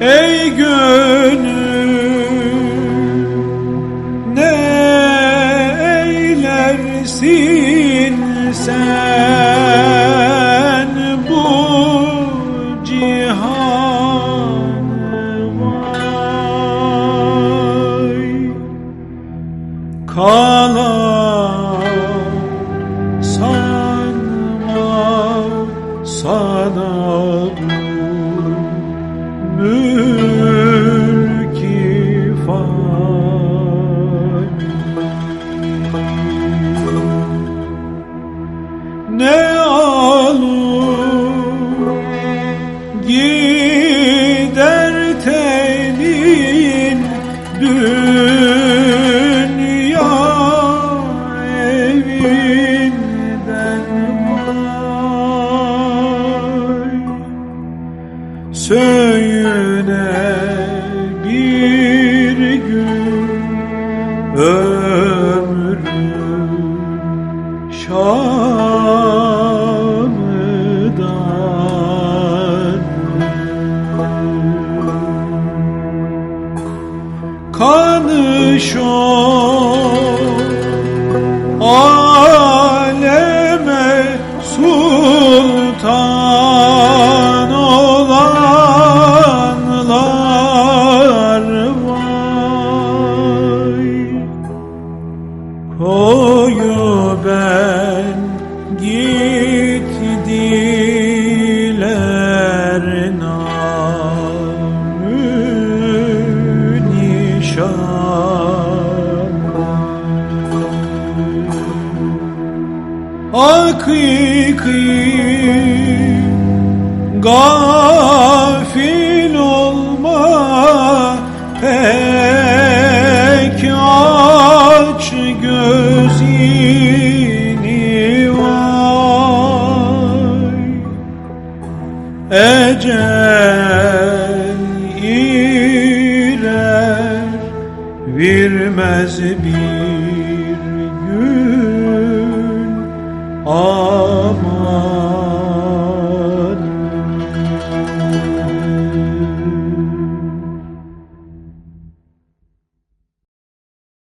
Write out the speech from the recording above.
Ey gönül ne eylersin sen bu cihan vay kalan sana mülki fani ne alır gider Söyle bir gün ömrüm şamdan Kanı aleme gittiler namü nişan. Hakiki gafil Ecel iler vermez bir